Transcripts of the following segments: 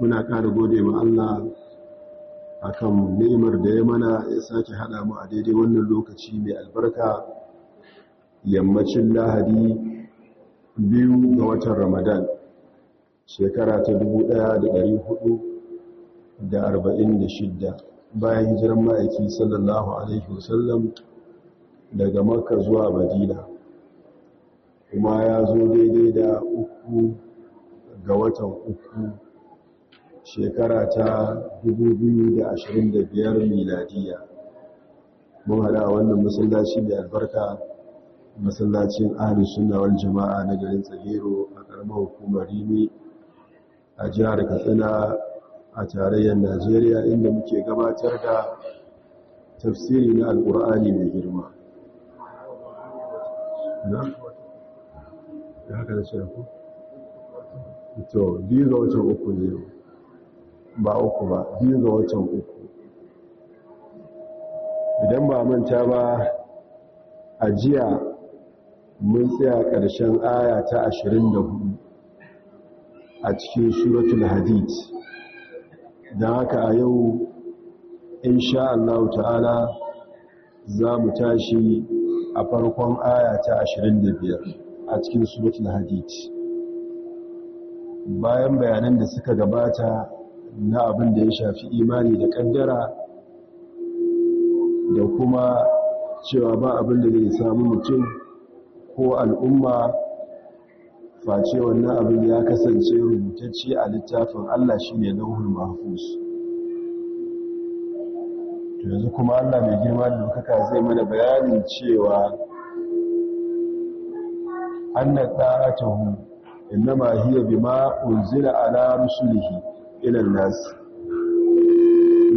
muna ƙara gode ma Allah akan nemar da ya mana ya sake haɗa mu a daidai wannan lokaci mai albarka yammacin lahadi biyu ga watan ramadan shekara ta 1446 bayan hijiran ma'aiki sallallahu alaihi wasallam daga makka zuwa madina. Kuma ya zo daidai da uku ga watan uku shekara ta 2025 miladiya. Mun hada wannan masallaci mai albarka masallacin ahli sunna wal jama'a na garin tsagero a karamar hukumar rimi a jihar katsina a tarayyar najeriya inda muke gabatar da tafsiri na alkur'ani mai girma. Ya haka da shirku? to biyu ga watan uku ne yau. Ba uku ba biyu ga watan uku. Idan ba manta ba a jiya mun tsaya ƙarshen aya ta 24 a cikin suratul hadid. Don haka a yau insha Allah ta'ala za mu tashi a farkon aya ta 25 a cikin suratul hadid. Bayan bayanan da suka gabata na abin da ya shafi imani da kaddara da kuma cewa ba abin da zai samu mutum ko al'umma face wannan abin ya kasance rubutacce a littafin Allah shi ne lauhul mahfuz. To yanzu kuma Allah mai girma da dokaka zai mana bayanin cewa anna ta'atuhu innama hiya bima unzila ala rusulihi. ilan nasi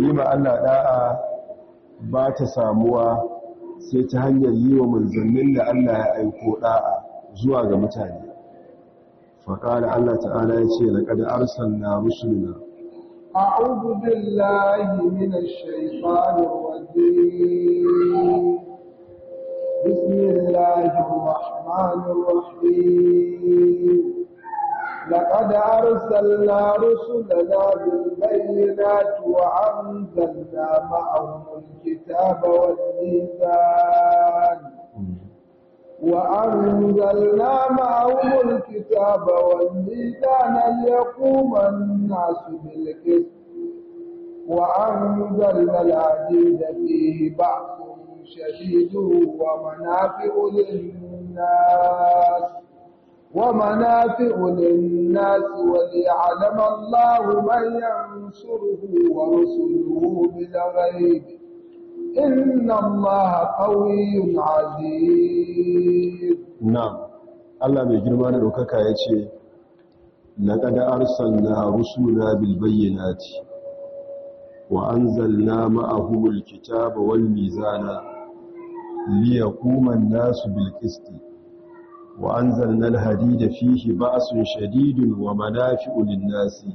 yi ma Allah da'a ba ta samuwa sai ta hanyar yi wa manzannin da Allah ya aiko da'a zuwa ga mutane faƙala Allah ta'ala ya ce da ƙada arsalna rusulina أعوذ بالله من الشيطان الرجيم بسم الله الرحمن الرحيم لقد أرسلنا رسلنا بالبينات وأنزلنا معهم الكتاب والميزان وأنزلنا معهم الكتاب والميزان ليقوم الناس بالقسط وأنزلنا العديد فيه بأس شديد ومنافع للناس ومنافع للناس وليعلم الله من ينصره ورسله بالغيب إن الله قوي عزيز نعم Allah mai girma da ɗaukaka ya ce, Laƙad arsalna rusuna bil bayyanati wa anzalna ma'ahumul kitaba wal mizana وأنزلنا الهديد فيه بأس شديد ومنافع للناس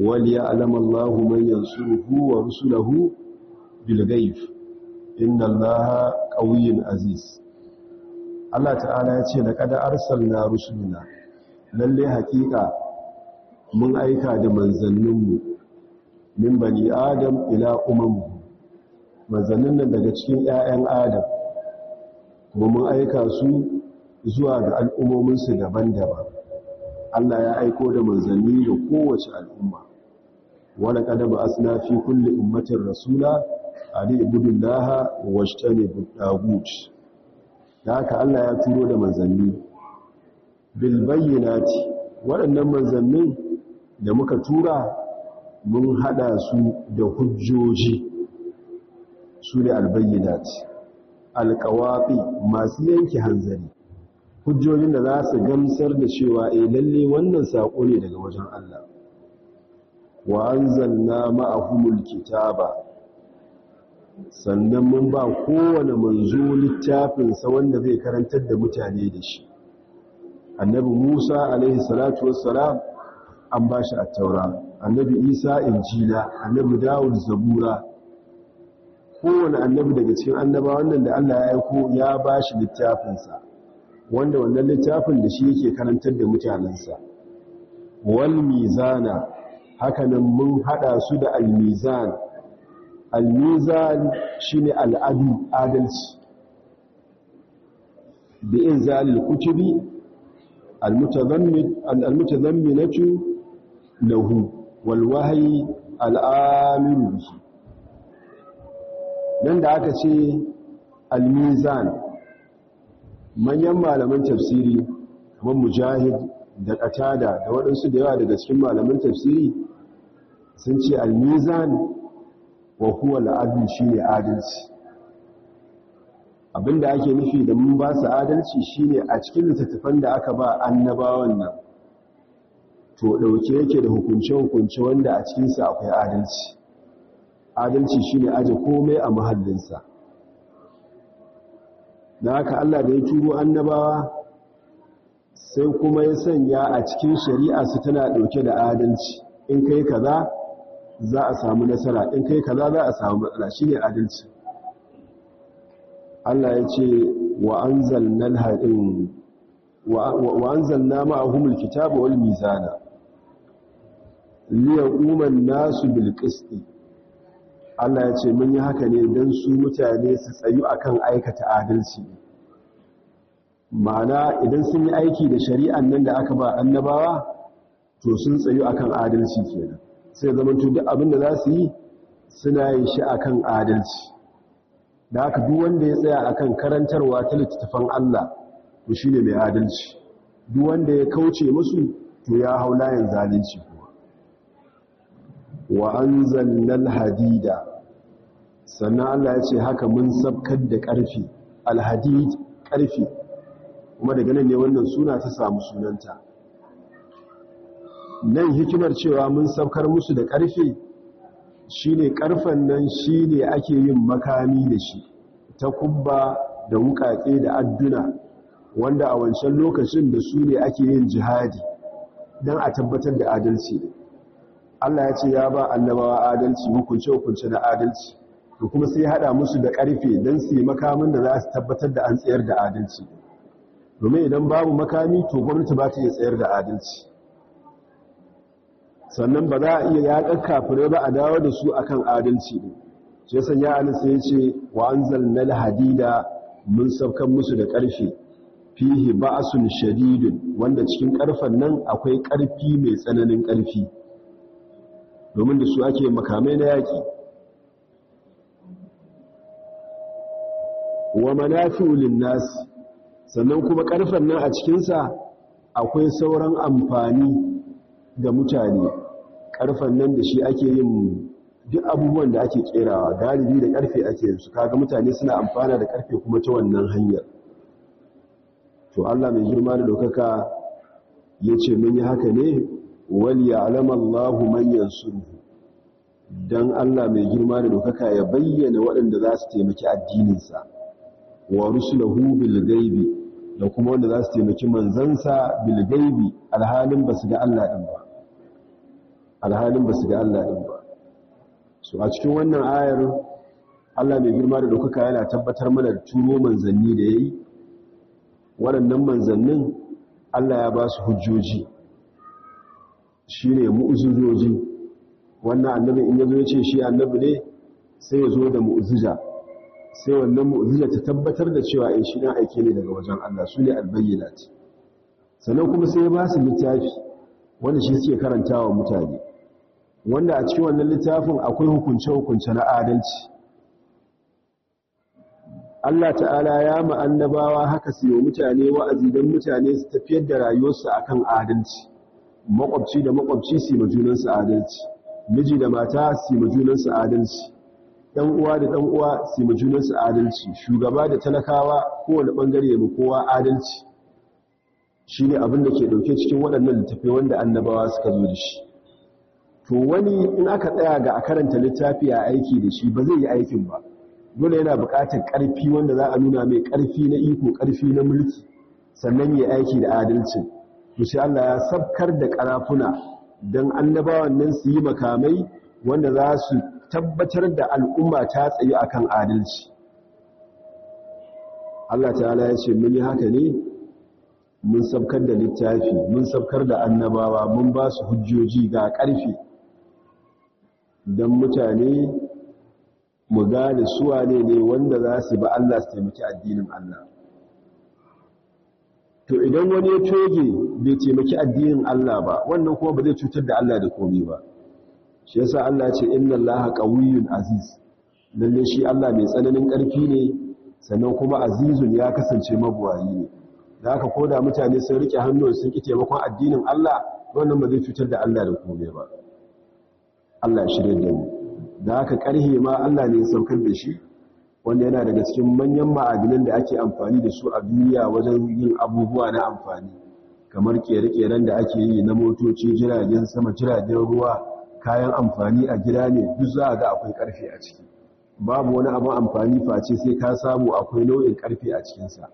وليعلم الله من ينصره ورسله بالغيب إن الله قوي عزيز Allah ta'ala ya ce da kada arsalna rusuluna lalle haƙiƙa mun aika da manzanninmu min bani adam ila umamu manzannin nan daga cikin 'ya'yan adam kuma mun aika su zuwa ga al'ummominsu daban-daban. Allah ya aiko da manzanni da kowace al'umma. Wala kada ba asna fi ummatin rasula ali ibudullaha washtani budagut da haka Allah ya turo da manzanni. Bil bayyinati waɗannan manzannin da muka tura mun hada su da hujjoji. Su ne albayyinati. Alƙawafi masu yanke hanzari. Hujjojin da za su gamsar da cewa eh lalle wannan saƙo ne daga wajen Allah. Wa anzalna ma'ahumul kitaba. Sannan mun ba kowane manzo littafinsa wanda zai karantar da mutane da shi. Annabi Musa alaihi salatu wassalam an ba shi at-taura. Annabi Isa injila. Annabi Dawud zabura. Kowane annabi daga cikin annaba wannan da Allah ya aiko ya ba shi littafinsa. Wanda wannan littafin da shi yake karantar da mutanensa. Wal mizana haka nan mun hada su da al-mizan al-mizan shine al-adu adalci. Bi inzalil kutubi al-mutadammin al-mutadamminatu lahu wal wahyi al-amiru bihi. Nan da aka ce al-mizan manyan malaman tafsiri kamar mujahid da qatada da waɗansu da yawa daga cikin malaman tafsiri sun ce al-mizan wa huwa al-adl shine adalci. Abinda ake nufi da mun ba su adalci shine a cikin littattafan da aka ba annabawan nan to ɗauke yake da hukunce hukunce wanda a cikin sa akwai adalci. Adalci shine aje komai a mahallinsa da haka Allah da ya turo annabawa sai kuma ya sanya a cikin shari'a su tana ɗauke da adalci. In kai kaza za a samu nasara. In kai kaza za a samu matsala. Shine adalci. Allah ya ce wa anzalna al-hadin wa anzalna ma'ahumul kitaba wal mizana liyaquma an-nasu bil qisti Allah ya ce mun yi haka ne don su mutane su tsayu akan aikata adalci. Ma'ana idan sun yi aiki da shari'an nan da aka ba annabawa to sun tsayu akan adalci kenan. Sai zama duk abin da za su yi suna yin shi akan adalci. Da haka duk wanda ya tsaya akan karantarwa ta littattafan Allah to shine mai adalci. Duk wanda ya kauce musu to ya hau layin zalunci wa anzalnal hadida. Sannan Allah ya ce haka mun sabkar da ƙarfi alhadid ƙarfi. Kuma daga nan ne wannan suna ta samu sunanta. Nan hikimar cewa mun sabkar musu da ƙarfi shine ƙarfen nan shine ake yin makami da shi ta kubba da wuƙaƙe da adduna wanda a wancan lokacin da su ne ake yin jihadi don a tabbatar da adalci. Allah ya ce ya ba annabawa adalci hukunce-hukunce na adalci. To kuma sai hada musu da ƙarfe don su yi makamin da za su tabbatar da an tsayar da adalci. Domin idan babu makami to gwamnati ba ta iya tsayar da adalci. Sannan ba za a iya yaƙar kafirai ba a dawo da su akan adalci ne sai sanya a nan sai ya ce wa anzalnal hadida mun saukan musu da ƙarfe fihi ba'sun shadidun wanda cikin karfen nan akwai ƙarfi mai tsananin ƙarfi domin da su ake makamai na yaƙi. Wa manafi'u linnas. Sannan kuma karfen nan a cikinsa akwai sauran amfani ga mutane. Karfen nan da shi ake yin duk abubuwan da ake kerawa galibi da ƙarfe ake yin su. Kaga mutane suna amfana da ƙarfe kuma ta wannan hanyar. To Allah mai girma da dokaka ya ce mun yi haka ne wal ya'lamu Allahu man yansuruhu. Dan Allah mai girma da dokaka ya bayyana waɗanda za su taimaki addininsa. Wa rusulahu bil gaibi da kuma wanda za su taimaki manzansa bil gaibi alhalin ba su ga Allah din ba. Alhalin ba su ga Allah din ba. So a cikin wannan ayar Allah mai girma da dokaka yana tabbatar mana da turo manzanni da yayi waɗannan manzannin Allah ya ba su hujjoji. Shine mu'ujizoji. Wannan annabi in ya zo ya ce shi annabi ne sai ya zo da mu'ujiza. Sai wannan mu'jiza ta tabbatar da cewa ai shi dan aike ne daga wajen Allah su ne albayyinat. Sannan kuma sai ya ba su littafi wanda shi suke karantawa mutane. Wanda a cikin wannan littafin akwai hukunce hukunce na adalci. Allah ta'ala ya ma annabawa haka su yi mutane wa'azi don mutane su tafiyar da rayuwarsu akan adalci. Makwabci da makwabci su ma junansu adalci. Miji da mata su ma junansu adalci. Ɗan uwa da ɗan uwa su ma junansu adalci. Shugaba da talakawa kowane ɓangare ya kowa adalci. Shi ne abin da ke ɗauke cikin waɗannan littafi wanda annabawa suka zo da shi. To wani in aka tsaya ga a karanta littafi a aiki da shi ba zai yi aikin ba. Dole yana buƙatar ƙarfi wanda za a nuna mai ƙarfi na iko ƙarfi na mulki sannan ya aiki da adalci to sai Allah ya sabkar da ƙarafuna don annabawan nan su yi makamai wanda za su tabbatar da al'umma ta tsaye akan adalci. Allah ta'ala ya ce mun yi haka ne mun sabkar da littafi mun sabkar da annabawa mun ba su hujjoji ga ƙarfi don mutane mu gane suwa ne ne wanda za su ba Allah su taimaki addinin Allah. To idan wani ya toge bai taimaki addinin Allah ba wannan kuma ba zai cutar da Allah da komai ba. Shi yasa Allah ya ce inna Allaha qawiyyun aziz. Lalle shi Allah mai tsananin ƙarfi ne sannan kuma azizun ya kasance mabuwayi ne. Da haka koda mutane sun riƙe hannu sun ki taimakon addinin Allah wannan ba zai cutar da Allah da komai ba. Allah shirye da mu. Da haka karhe ma Allah ne ya saukar da shi wanda yana daga cikin manyan ma'adinan da ake amfani da su a duniya wajen yin abubuwa na amfani kamar kere-keren da ake yi na motoci jiragen sama jiragen ruwa kayan amfani a gida ne duk za a ga akwai ƙarfe a ciki. Babu wani abin amfani face sai ka samu akwai nau'in ƙarfe a cikinsa.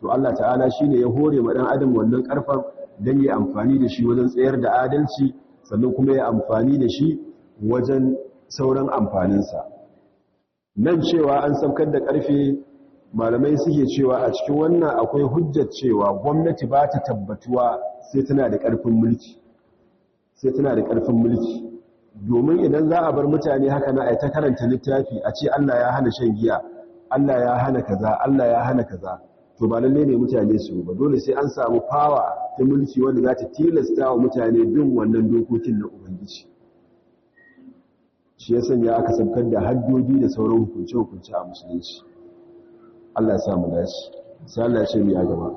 To Allah ta'ala shi ne ya hore ma ɗan adam wannan karfan don ya amfani da shi wajen tsayar da adalci sannan kuma ya amfani da shi wajen sauran amfaninsa. Nan cewa an saukar da ƙarfe malamai suke cewa a cikin wannan akwai hujjar cewa gwamnati ba ta tabbatuwa sai tana da ƙarfin mulki. Sai tana da ƙarfin mulki. Domin idan za a bar mutane haka na aita karanta littafi a ce Allah ya hana shan giya Allah ya hana kaza Allah ya hana kaza to ba lalle ne mutane su ba. Dole sai an samu fawa ta mulki wanda za ta tilasta wa mutane bin wannan dokokin na ubangiji. Shi ya sanya aka sabkar da haddodi da sauran hukunce-hukunce a musulunci. Allah ya sa mu dace. Sai Allah ya ce mu a gaba.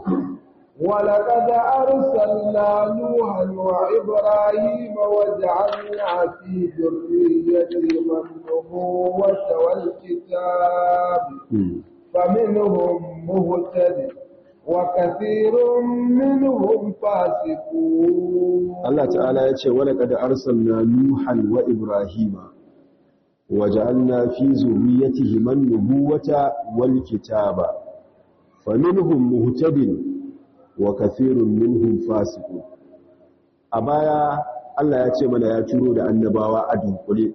ولقد أرسلنا نوحا وإبراهيم وجعلنا في ذريتهم النبوة والكتاب. فمنهم مهتد وكثير منهم فاسقون. الله تعالى يقول ولقد أرسلنا نوحا وإبراهيم وجعلنا في ذريتهما النبوة والكتاب. فمنهم مهتد wa kafirun minhum fasiqun. A baya Allah ya ce mana ya turo da annabawa a dunkule.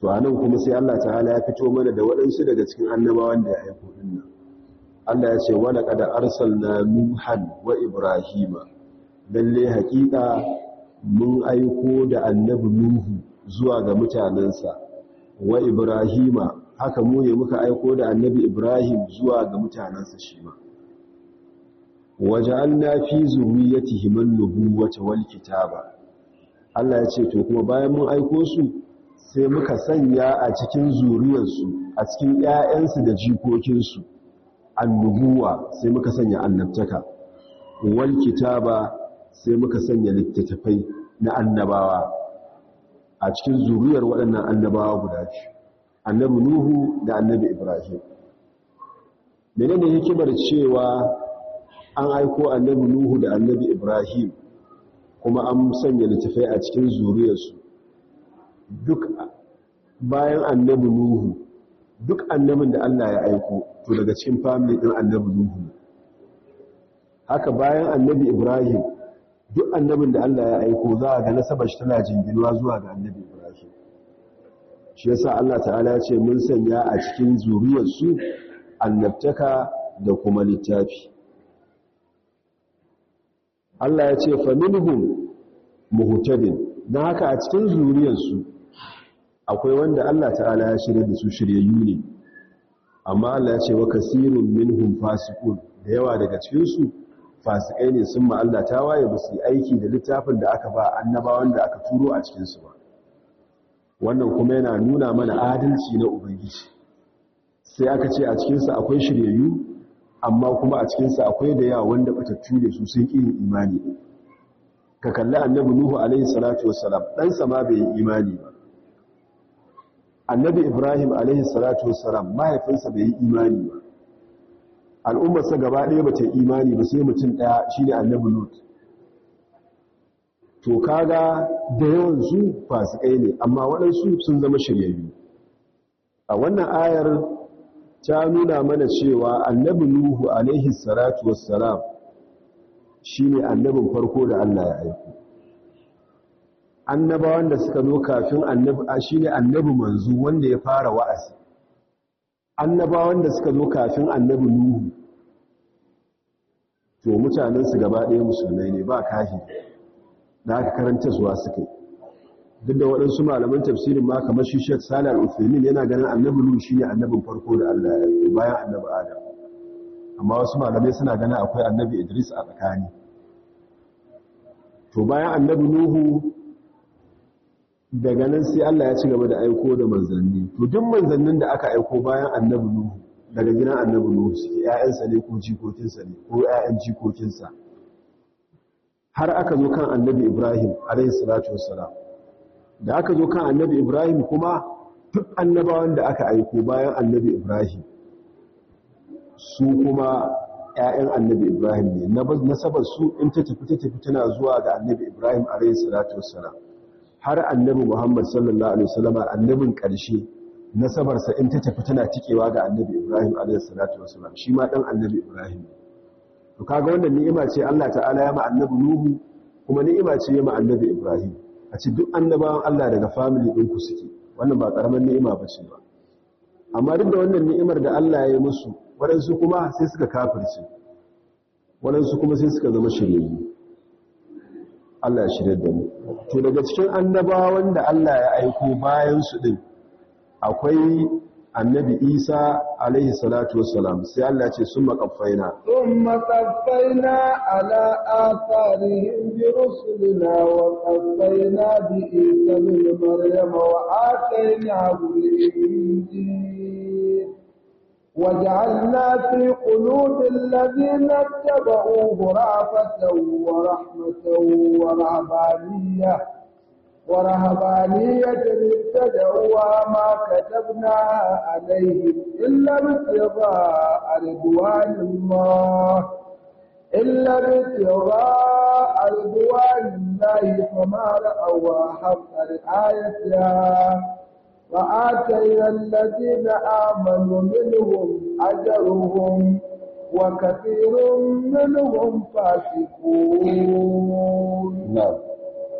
To a nan kuma sai Allah ta'ala ya fito mana da waɗansu daga cikin annabawan da ya aiko ɗin nan. Allah ya ce wa laqad arsalna nuhan wa ibrahima. Lalle haƙiƙa mun aiko da annabi nuhu zuwa ga mutanansa wa ibrahima. Haka mu ne muka aiko da annabi ibrahim zuwa ga mutanansa shi ma. Waja'alna fi zurriyyatihim an-nubuwata wal kitaba Allah ya ce to kuma bayan mun aiko su sai muka sanya a cikin zuriyarsu a cikin ƴaƴansu da jikokinsu annubuwa sai muka sanya annabtaka wal kitaba sai muka sanya littattafai na annabawa a cikin zuriyar waɗannan annabawa guda biyu annabi nuhu da annabi ibrahim menene hikimar cewa an aiko annabi nuhu da annabi ibrahim kuma an sanya littafai a cikin zuriyarsu. Duk bayan annabi nuhu duk annabin da Allah ya aiko to daga cikin family din annabi nuhu haka bayan annabi ibrahim duk annabin da Allah ya aiko za a ga nasabar shi tana jinginuwa zuwa ga annabi Ibrahim. Shi yasa Allah ta'ala ya ce mun sanya a cikin zuriyarsu annabtaka da kuma littafi. Allah ya ce fa minhum muhtadin. Dan haka a cikin zuriyarsu akwai wanda Allah ta'ala ya shirye da su shiryayyu ne. Amma Allah ya ce wa kasirun minhum fasiqun. Da yawa daga cikin su fasikai ne sun ma'alla ta waye ba su aiki da littafin da aka ba annabawan da aka turo a cikinsu ba. Wannan kuma yana nuna mana adalci na ubangiji. Sai aka ce a cikinsa akwai shiryayyu amma kuma a cikinsa akwai da yawa wanda batattu da su sun ƙi imani. Ka kalli annabi nuhu alaihi salatu wassalam ɗansa ma bai yi imani ba. Annabi ibrahim alaihi salatu wassalam mahaifinsa bai yi imani ba. Al'ummarsa gaba ɗaya ba ta yi imani ba sai mutum ɗaya shi ne annabi lut. To kaga da yawan su fasikai ne amma waɗansu sun zama shiryayyu. A wannan ayar ta nuna mana cewa annabi nuhu alaihi salatu wassalam shine annabin farko da Allah ya aiko. Annabawan da suka zo kafin annabi shine annabi manzo wanda ya fara wa'azi. Annabawan da suka zo kafin annabi nuhu. To mutanen su gaba ɗaya musulmai ne ba kahi. Da aka karanta zuwa suke duk da waɗansu malaman tafsirin ma kamar shi Sheikh Salih Al-Uthaymeen yana ganin annabi nuhu shine annabin farko da Allah ya aiko bayan annabi Adam. Amma wasu malamai suna ganin akwai annabi Idris a tsakani. To bayan annabi Nuhu daga nan sai Allah ya ci gaba da aiko da manzanni. To duk manzannin da aka aiko bayan annabi Nuhu daga gidan annabi Nuhu suke. Ƴaƴansa ne ko jikokinsa ne ko ƴaƴan jikokinsa. Har aka zo kan annabi Ibrahim alayhi salatu wassalam. Da aka zo kan annabi Ibrahim kuma duk annabawan da aka aiko bayan annabi Ibrahim su kuma ‘ya'yan annabi Ibrahim ne, nasabar su in ta tafi ta tafi tana zuwa ga annabi Ibrahim a rai salatu wassalam. Har annabi Muhammad sallallahu Alaihi wasallama annabin ƙarshe nasabarsa in ta tafi tana tikewa ga annabi Ibrahim a rai salatu wassalam, shi ma ɗan annabi Ibrahim. To kaga wannan ni'ima ce Allah ta'ala ya ma annabi Nuhu kuma ni'ima ce ya ma annabi Ibrahim. A ce duk annabawan Allah daga family ɗinku suke, wannan ba ƙaramin ni'ima ba ce ba. Amma duk da wannan ni'imar da Allah ya yi musu waɗansu kuma sai suka kafirce. Waɗansu kuma sai suka zama shiryayyu. Allah ya shirya da mu. To daga cikin annabawan da Allah ya aiko bayan su din akwai annabi Isa alaihi salatu wassalam sai Allah ce summa qaffaina summa qaffaina ala atharihim bi rusulina wa qaffaina bi Isa ibn Maryam wa atainahu al-injil وجعلنا في قلوب الذين اتبعوه رأفة ورحمة ورهبانية ورهبانية ابتدعوها ما كتبناها عليهم إلا ابتغاء رضوان الله إلا ابتغاء رضوان الله فما رأوا حق رعايتها وآتينا الذين آمنوا منهم أجرهم وكثير منهم فاسقون نعم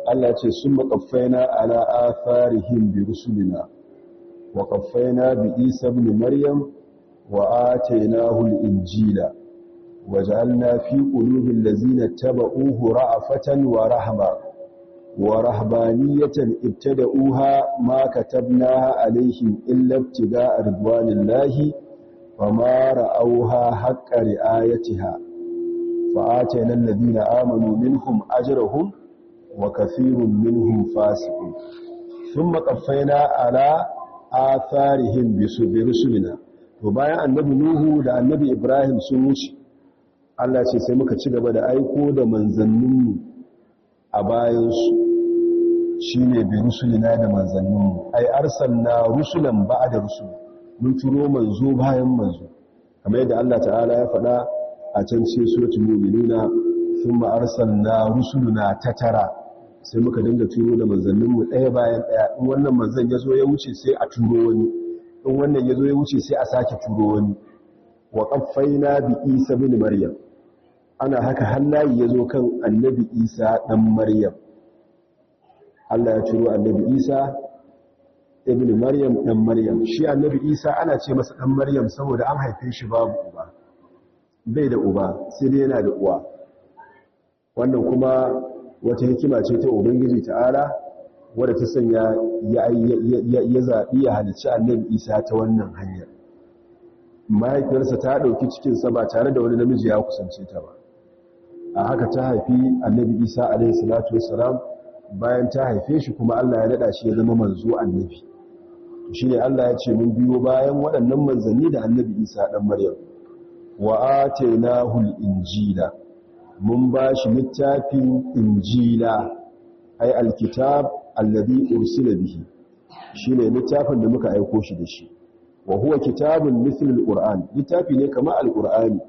Allah ce sun maƙaffaina ala atharihim bi rusulina wa ƙaffaina bi Isa ibn Maryam wa atainahu al-injila wa ja'alna fi qulubil ladzina tabauhu ra'afatan wa rahma wa rahbaniyatan ibtada'uha ma katabnaha alaihim illa ibtiga'a ridwanillahi fama ra'awha haqqa ri'ayatiha fa'atayna alladhina amanu minhum ajrahum wa kathirun minhum fasiqun. Thumma qaffayna ala atharihim bisubilina to bayan annabi nuhu da annabi ibrahim sun wuce Allah ce sai muka ci gaba da aiko da manzanninmu a bayansu. Shi ne bi rusulina da manzanninmu. Ai arsalna rusulan ba da rusul. Mun turo manzo bayan manzo. Kamar yadda Allah ta'ala ya faɗa a can suratul mu'minuna thumma arsalna rusuluna tatara. Sai muka dinga turo da manzanninmu ɗaya bayan ɗaya. In wannan manzan ya zo ya wuce sai a turo wani. In wannan ya zo ya wuce sai a sake turo wani. Wa qaffaina bi isa bin maryam. Ana haka hallayi ya zo kan annabi isa ɗan maryam. Allah ya turo annabi isa ibn maryam ɗan maryam. Shi annabi isa ana ce masa ɗan maryam saboda an haife shi babu uba. Bai da uba sai dai yana da uwa. Wannan kuma wata hikima ce ta ubangiji ta'ala wadda ta sanya ya zaɓi ya halicci annabi isa ta wannan hanyar. Mahaifiyarsa ta ɗauki cikinsa ba tare da wani namiji ya kusance ta ba. A haka ta haifi annabi isa alaihi salatu wassalam bayan ta haife shi kuma allah ya daɗa shi ya zama manzo annabi. Shine Allah ya ce mun biyo bayan waɗannan manzanni da annabi Isa dan Maryam. Wa atainahu al-injila mun bashi littafin injila ay al-kitab alladhi ursila bihi. Shine littafin da muka aiko shi da shi. Wa huwa kitabun mithl al-qur'an. Littafi ne kamar al-qur'ani.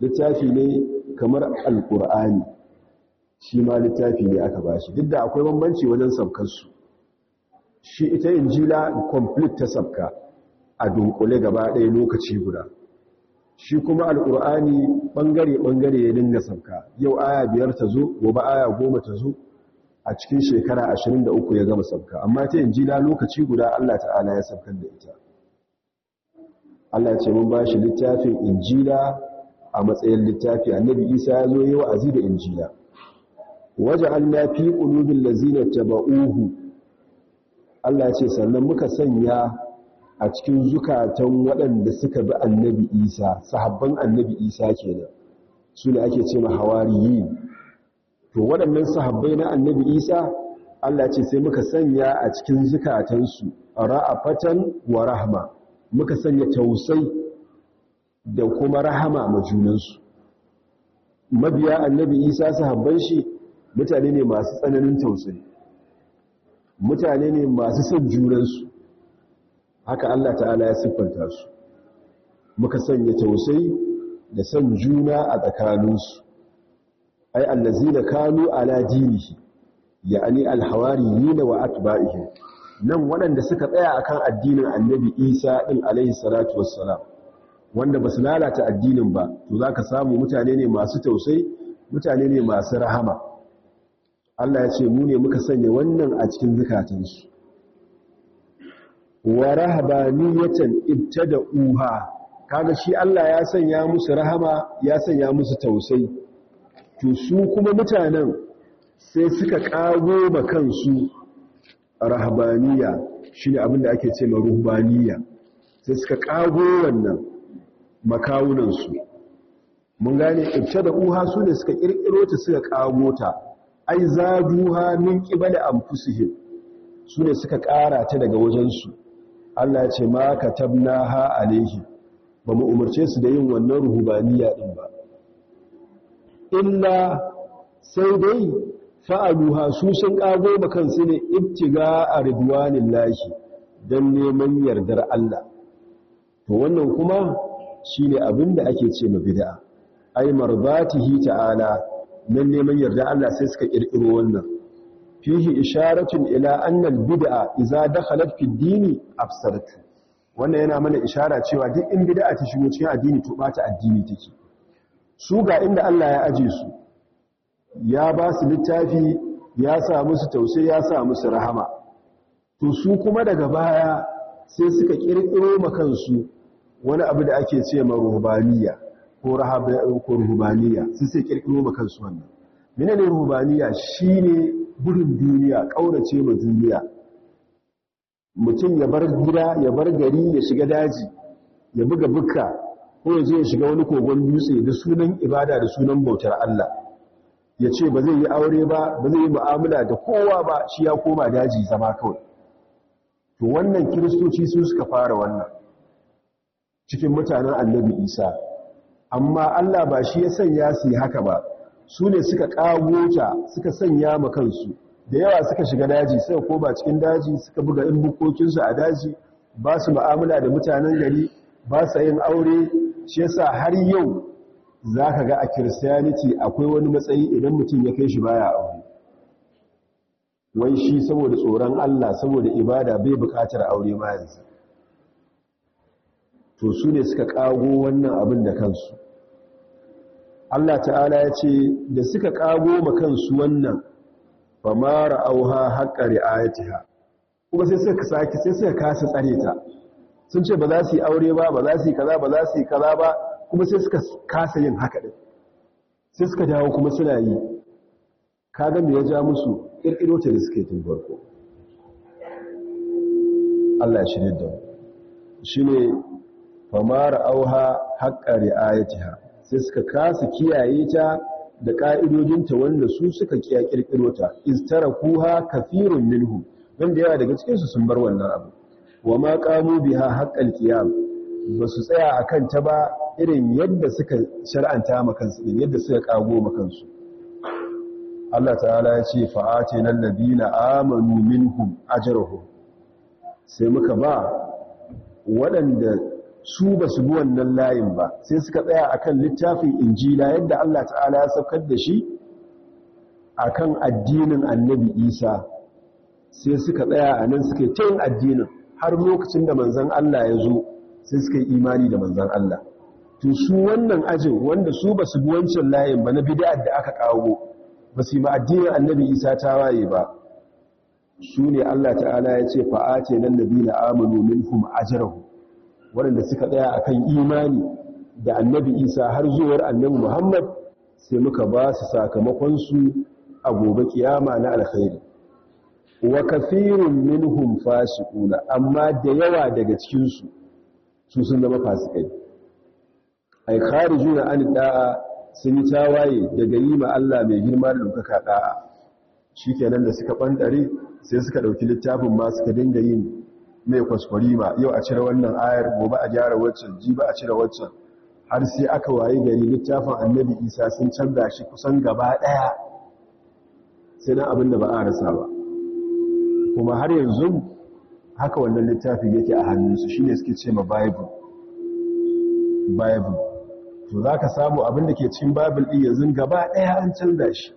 Littafi ne kamar al-qur'ani. Shi ma littafi ne aka bashi duk da akwai bambanci wajen sabkar su. Shi ita injila complete ta sabka a dunkule gaba ɗaya lokaci guda. Shi kuma alƙur'ani ɓangare-ɓangare ya dinga sabka yau aya biyar ta zo gobe aya goma ta zo a cikin shekara ashirin da uku ya gama sabka amma ta injila lokaci guda allah ta'ala ya sabkar da ita. Allah ce mun ba shi littafin injila a matsayin littafi. Annabi isa ya zo yi wa'azi da injila. Waje an na fi ƙulubin lazina taba'uhu. Allah ce sannan muka sanya a cikin zukatan waɗanda suka bi annabi isa sahabban annabi isa kenan su ne ake ce ma hawariyi to waɗannan sahabbai na annabi isa Allah ce sai muka sanya a cikin zukatansu ra'afatan wa rahma muka sanya tausai da kuma rahama ma junansu. Mabiya annabi isa sahabban shi mutane ne masu tsananin tausayi mutane ne masu son junansu. Haka Allah ta'ala ya siffanta su. Muka sanya tausayi da son juna a tsakaninsu. Ai allazina kanu ala dinihi ya'ani alhawariyina wa atba'ihim. Nan waɗanda suka tsaya akan addinin annabi Isa din alaihi salatu wassalam wanda ba su lalata addinin ba to zaka samu mutane ne masu tausayi mutane ne masu rahama. Allah ya ce mu ne muka sanya wannan a cikin zukatansu. Wa rahabaniyatan ibtada'uha. Kaga shi Allah ya sanya musu rahama ya sanya musu tausayi. To su kuma mutanen sai suka kago ba kansu rahabaniya shine abin da ake ce ma ruhbaniya. Sai suka kago wannan makawunan su mun gane ibtada'uha su ne suka kirkiro ta suka kago ta. Ai zaduha min qibali anfusihim. Sune suka ƙara ta daga wajensu. Allah ya ce ma katabnaha alaihi ba mu umarce su da yin wannan ruhubaniya din ba. Illa sai dai fa'aluha su sun kago ba kansu ne ibtiga a ridwanillahi dan neman yardar Allah. To wannan kuma shine abin da ake ce ma bid'a. Ai mardatihi ta'ala nan neman yarda Allah sai suka kirkiro wannan. Fihi isharatun ila annal bid'a idza dakhalat fi dini absartu wannan yana mana ishara cewa duk in bid'a ta shigo cikin addini to bata addini take. Su ga inda Allah ya aje su ya ba su littafi ya sa musu tausayi ya sa musu rahama. To su kuma daga baya sai suka makansu wani abu da ake ce ma ruhbaniyya ko ruhubaniya. Sun sai kirkiro ma kansu wannan. Mene ne ruhubaniya shine gudun duniya kaurace ma duniya. Mutum ya bar gida ya bar gari ya shiga daji ya buga bukka ko ya je ya shiga wani kogon dutse da sunan ibada da sunan bautar Allah. Ya ce ba zai yi aure ba ba zai yi mu'amala da kowa ba shi ya koma daji zama kawai. To wannan kiristoci su suka fara wannan cikin mutanen annabi isa. Amma Allah ba shi ya sanya su haka ba. Su ne suka ƙago ta suka sanya ma kansu. Da yawa suka shiga daji suka koma cikin daji suka buga in bukokinsu a daji ba su mu'amala da mutanen gari ba su yin aure. Shi yasa har yau za ka ga a kiristiyaniti akwai wani matsayi idan mutum ya kai shi baya aure. Wai shi saboda tsoron Allah saboda ibada bai buƙatar aure ma yanzu. To su ne suka ƙago wannan abin da kansu. Allah ta'ala ya ce da suka ƙago ma kansu wannan ba mara auha haƙa ri'ayatiha. Kuma sai suka saki sai suka kasa tsare ta. Sun ce ba za su yi aure ba ba za su yi kaza ba za su yi kaza ba kuma sai suka kasa yin haka din. Sai suka dawo kuma suna yi. Kaga me ya ja musu? Kirkiro ta da suke tun farko. Allah ya shirye da mu. Shine famara auha haƙƙa ri'ayatiha. Sai suka kasa kiyaye ta da ƙa'idodinta wanda su suka kiya ƙirƙiro ta. Istara kuha kafirun minhu wanda yawa daga cikinsu sun bar wannan abu. Wa ma qamu biha haqqal qiyam. Ba su tsaya akan ta ba irin yadda suka shar'anta makansu din yadda suka kago makansu Allah ta'ala ya ce fa'atina alladina amanu minhum ajrahum. Sai muka ba waɗanda su ba su bi wannan layin ba. Sai suka tsaya akan littafin injila yadda Allah ta'ala ya saukar da shi akan addinin annabi isa. Sai suka tsaya a nan suka yi addinin har lokacin da manzan Allah ya zo sai suka yi imani da manzan Allah. To su wannan ajin wanda su ba su bi wancan layin ba na bid'ar da aka kawo ba su yi ma addinin annabi isa ta waye ba. Su ne Allah ta'ala ya ce fa'ace nan nabila amanu minhum ajrahu waɗanda suka tsaya akan imani da annabi isa har zuwar annabi muhammad sai muka ba su sakamakonsu a gobe kiyama na alkhairi. Wa kafirun minhum fasiquna amma da yawa daga cikinsu su sun zama fasikai. Ai kharijuna an da'a sun yi tawaye daga yi ma Allah mai girma da dukaka da'a. Shikenan da suka bandare sai suka ɗauki littafin ma suka dinga yin mai kwaskwari ba. Yau a cire wannan ayar gobe a gyara waccan ji ba a cire waccan. Har sai aka waye gari littafin annabi isa sun canza shi kusan gaba ɗaya. Sai na abin da ba a rasa ba. Kuma har yanzu haka wannan littafin yake a hannunsu. Shi ne suke ce ma bible. Bible. To za ka samu abin da ke cikin bible ɗin yanzu gaba ɗaya an canza shi.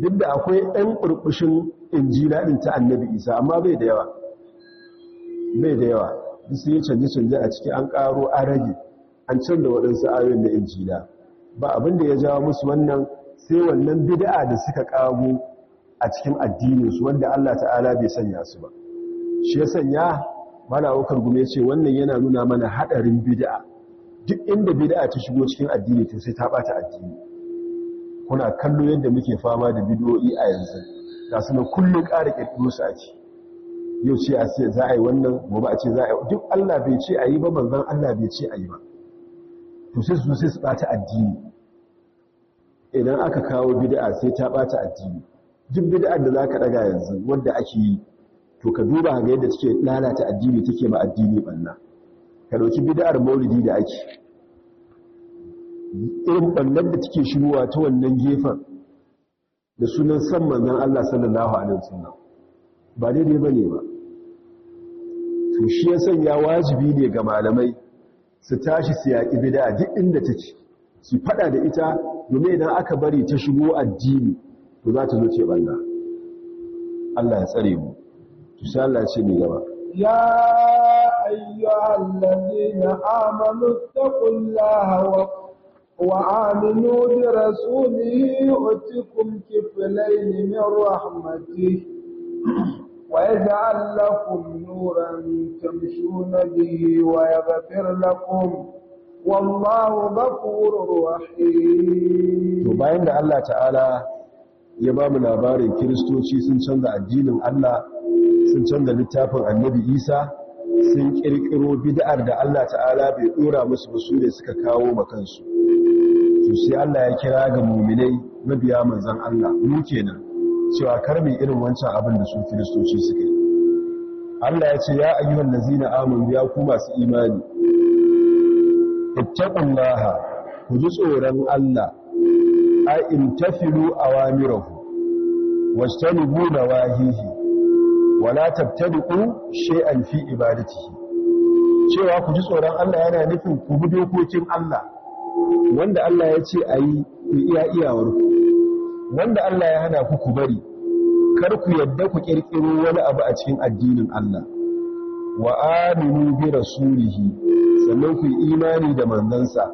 Duk da akwai ɗan ƙurƙushin injila ɗin ta annabi isa amma bai da yawa. Bai da yawa. Sun yi canje-canje a ciki an ƙaro an rage. An canza waɗansu ayoyin da injila. Ba abin da ya jawo musu wannan sai wannan bid'a da suka ƙago a cikin addininsu wanda Allah ta'ala bai sanya su ba. Shi ya sanya malawakar gume ce wannan yana nuna mana haɗarin bid'a. Duk inda bid'a ta shigo cikin addini to sai ta ɓata addini. Kuna kallo yadda muke fama da bid'o'i a yanzu. Ga su na kullum ƙara ƙirƙiro su ake yau ce a ce za a yi wannan gobe a ce za a yi duk Allah bai ce a yi ba manzan Allah bai ce a yi ba. To sai su sai su ɓata addini. Idan aka kawo bid'a sai ta ɓata addini. Duk bid'ar da za ka ɗaga yanzu wadda ake yi to ka duba ga yadda take lalata addini take ma addini ɓanna. Ka ɗauki bid'ar maulidi da ake. Irin ɓannar da take shigowa ta wannan gefen da sunan san manzan Allah sallallahu alaihi wasallam. Ba daidai ba ne ba. to shi ya sanya wajibi ne ga malamai su tashi su yaƙi bida duk inda take su fada da ita domin idan aka bari ta shigo addini to za ta zo ce banda Allah ya tsare mu to sai Allah ya ce mai gaba ya ayyuhal ladina amanu taqullaha wa وآمنوا برسوله يؤتكم كفلين من رحمته ويجعل لكم نورا تمشون به ويغفر لكم والله غفور رحيم to bayan da Allah ta'ala ya ba mu labarin kiristoci sun canza addinin Allah sun canza littafin annabi Isa sun kirkiro bid'ar da Allah ta'ala bai dora musu ba su ne suka kawo makansu to sai Allah ya kira ga mu'minai mabiya manzon Allah mu kenan Cewa kar mai irin wancan abin da su kiristoci suka yi. Allah ya ce ya ayyuhan lazina amanu ya ku masu imani ittaqullaha ku ji tsoron Allah a imtafilu awamirahu wajtanibu nawahihi wala tabtadiqu shay'an fi ibadatihi. Cewa ku ji tsoron Allah yana nufin ku bi dokokin Allah wanda Allah ya ce ayi ku iya iyawarku wanda Allah ya hana ku ku bari kar ku yadda ku kirkiro wani abu a cikin addinin Allah. Wa aminu bi rasulihi sannan ku imani da manzansa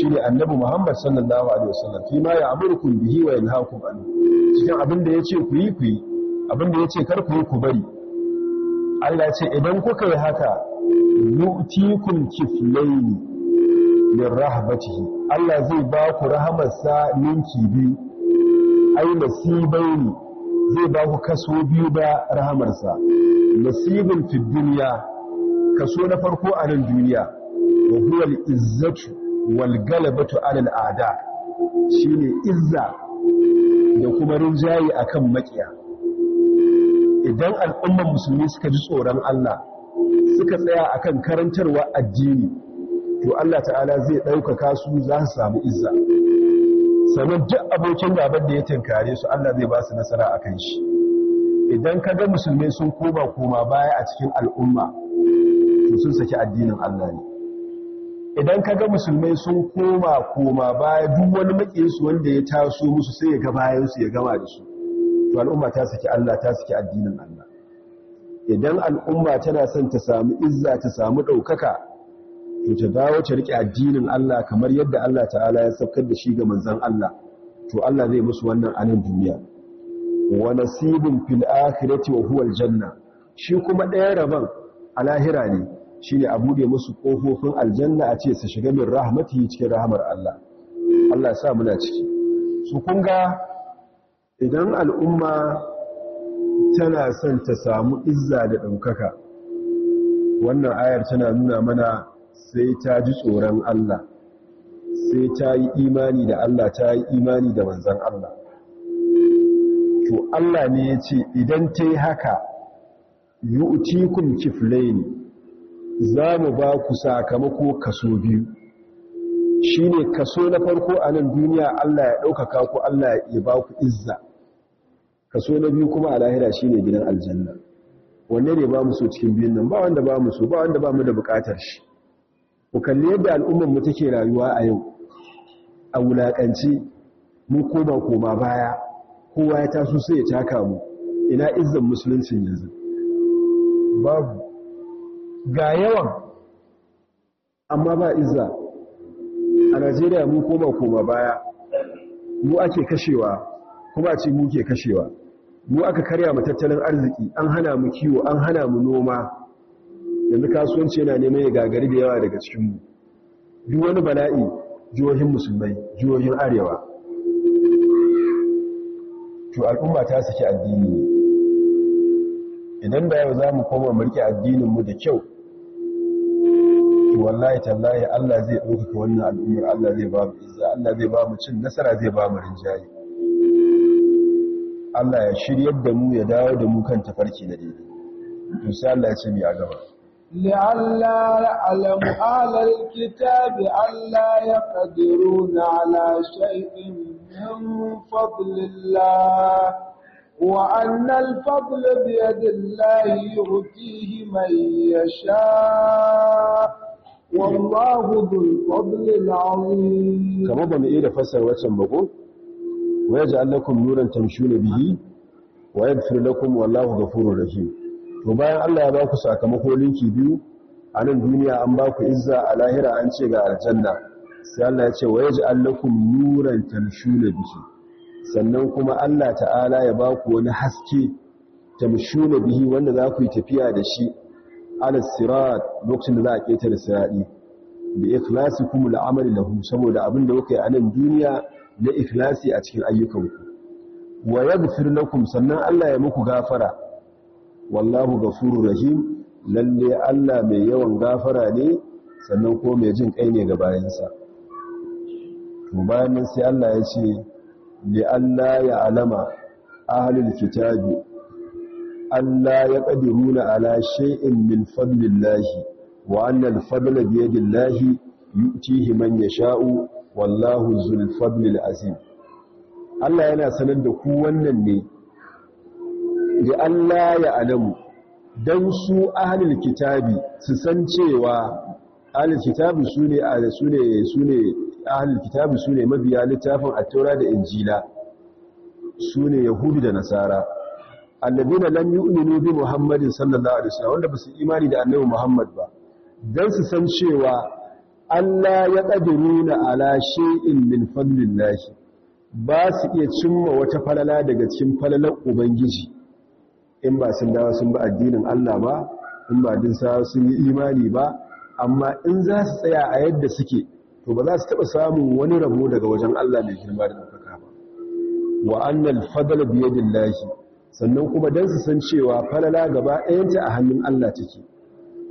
shine annabi Muhammad sallallahu alaihi wasallam fi ma ya'murukum bihi wa yanhaakum anhu. Cikin abin da ya ce ku yi ku yi abin da ya ce kar ku yi ku bari. Allah ya ce idan kuka yi haka yu'tikum kiflaini min Allah zai ba ku rahamarsa ninki biyu. Ai nasibaini zai ba ku kaso biyu da rahamarsa. Nasibin fi duniya kaso na farko a nan duniya wa huwa al-izzatu wal galabatu ala al-a'da shine izza da kuma rinjayi akan makiya. Idan al'umman musulmi suka ji tsoron Allah suka tsaya akan karantarwa addini to Allah ta'ala zai ɗaukaka su za su samu izza. Sannan duk abokin gabar da ya tinkare su Allah zai ba su nasara a kan shi. Idan ka ga musulmai sun koma koma baya a cikin al'umma to sun saki addinin Allah ne. Idan ka ga musulmai sun koma koma baya duk wani makiyinsu wanda ya taso musu sai ya ga bayansu ya gama da su to al'umma ta saki Allah ta saki addinin Allah. Idan al'umma tana son ta samu izza ta samu ɗaukaka to ta dawo ta riƙe addinin Allah kamar yadda Allah ta'ala ya saukar da shi ga manzon Allah to Allah zai musu wannan a duniya. Wa nasibun fil akhirati wa huwa aljanna. Shi kuma ɗaya rabon a lahira ne shine a buɗe musu kofofin aljanna a ce su shiga min rahmatihi cikin rahmar Allah. Allah sa muna ciki. Su kun ga idan al'umma tana son ta samu izza da ɗaukaka wannan ayar tana nuna mana sai ta ji tsoron Allah sai ta yi imani da Allah ta yi imani da manzan Allah. To Allah ne ya ce idan ta yi haka yi utikun kiflaini za mu ba ku sakamako kaso biyu. Shi ne kaso na farko a nan duniya Allah ya ɗaukaka ku Allah ya ba ku izza. Kaso na biyu kuma a lahira shi ne gidan aljanna. Wanne ne ba mu so cikin biyun nan? Ba wanda ba mu so ba wanda ba mu da buƙatar shi. Ku kalli yadda al'ummar mu take rayuwa a yau. A wulakanci mu koma koma baya kowa ya taso sai ya taka mu. Ina izzan musulunci yanzu? Babu. Ga yawan. Amma ba izza. A Najeriya mu koma koma baya mu ake kashewa kuma ce mu ke kashewa. Mu aka karya mu tattalin arziki an hana mu kiwo an hana mu noma. Yanzu kasuwanci yana neman ya gagari da yawa daga cikinmu. Duk wani bala'i jihohin musulmai jihohin arewa. To al'umma ta saki addini. Idan da yau za mu koma mulki addininmu da kyau wallahi tallahi Allah zai ɗaukaka wannan al'ummar Allah zai ba mu izza Allah zai ba mu cin nasara zai ba mu rinjaye. Allah ya shiryar da mu ya dawo da mu kan tafarki na daidai. To sai Allah ya ce mi a gaba. لئلا يعلم أهل الكتاب ألا يقدرون على شيء من فضل الله وأن الفضل بيد الله يؤتيه من يشاء. والله ذو الفضل العظيم. كما بني إيه فسر وچن بقول ويجعل لكم نورا تمشون به ويغفر لكم والله غفور رحيم. To bayan Allah ya ba ku sakamako linki biyu a nan duniya an ba ku izza a lahira an ce ga aljanna. Sai Allah ya ce wa yaj'al nuran tamshuna bihi. Sannan kuma Allah ta'ala ya ba ku wani haske tamshuna bihi wanda za ku yi tafiya da shi ala sirat lokacin da za a ƙetare sirati bi ikhlasikum al'amal lahu saboda abin da kuka yi a nan duniya na ikhlasi a cikin ayyukanku. Wa yaghfir lakum sannan Allah ya muku gafara. Wallahu gafurur rahim lalle Allah mai yawan gafara ne sannan ko mai jin kai ne ga bayansa. To bayan sai Allah ya ce li Allah ya alama ahlul kitabi Allah ya qadiruna ala shay'in min fadlillahi wa anna al-fadla bi yadillahi yu'tihi man yasha'u wallahu zul fadlil azim. Allah yana sanar da ku wannan ne da Allah ya alamu don su ahalil kitabi su san cewa ahalil kitabi su ne su ahalil kitabi su ne mabiya littafin attaura da injila su ne yahudu da nasara. Annabina lam yu'minu bi muhammadin sallallahu alaihi wasallam wanda ba su imani da annabi muhammad ba dan su san cewa Allah ya qadiruna ala shay'in min fadlillahi ba su iya cimma wata falala daga cikin falalar ubangiji. In ba sun dawo sun ba addinin Allah ba in ba din sa sun yi imani ba amma in za su tsaya a yadda suke to ba za su taba samun wani rabo daga wajen Allah mai girma da ɗaukaka ba. Wa annal fadla bi yadillahi sannan kuma dan su san cewa falala gaba ɗayanta a hannun Allah take.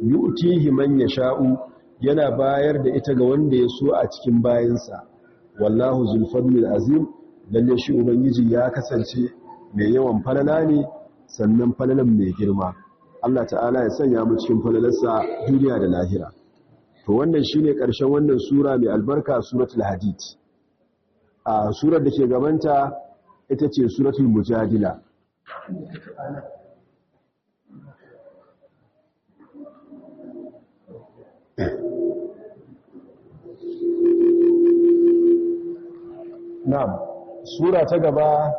Yu'tihi man yasha'u yana bayar da ita ga wanda ya so a cikin bayansa wallahu zul fadlil azim lalle shi ubangiji ya kasance mai yawan falala ne sannan falalan mai girma. Allah ta'ala ya sanya mu cikin falalarsa duniya da lahira. To wannan shine ƙarshen wannan sura mai albarka suratul hadid. A surar da ke gabanta ita ce suratul mujadila. Na'am sura ta gaba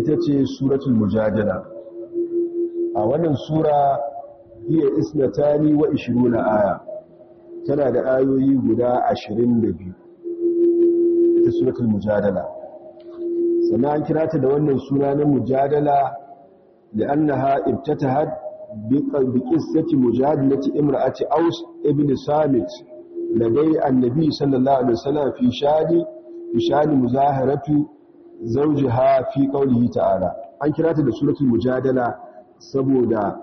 ita ce suratul mujadila a wannan sura hiya isnatani wa 20 aya. Tana da ayoyi guda 22 ita suratul mujadala. Sannan an kira ta da wannan suna na mujadala li'annaha ibtatahat bi qissati mujadalati imra'ati aus ibn samit ladai annabi sallallahu alaihi wasallam fi shadi fi shadi muzaharatu zawjiha fi qawlihi ta'ala. An kira ta da suratul mujadala saboda